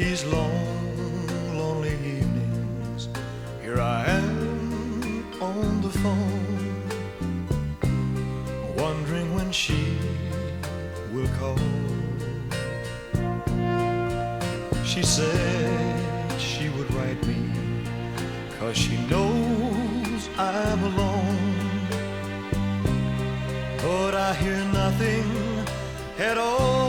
these long, lonely evenings, here I am on the phone, wondering when she will call. She said she would write me, cause she knows I'm alone. But I hear nothing at all.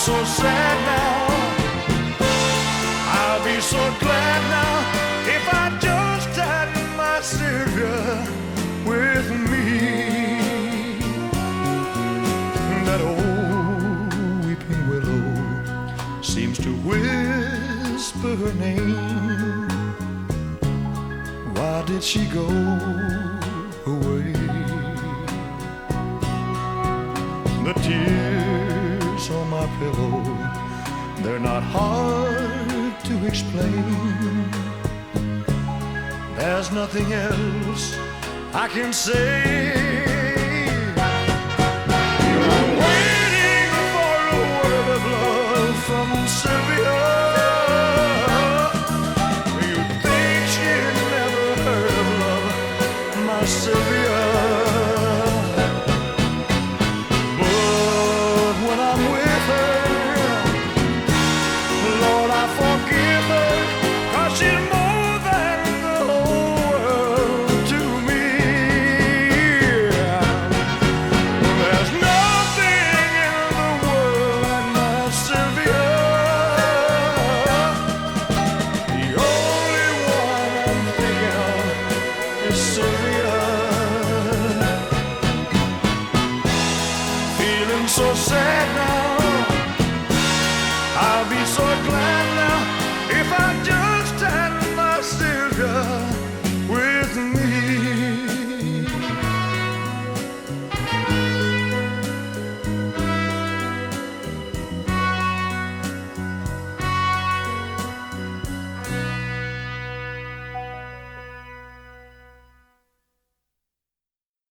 So sad now. I'll be so glad seems to whisper her name. Why did she go away? The tears on my pillow, they're not hard to explain. There's nothing else I can say. My Feeling so sad now.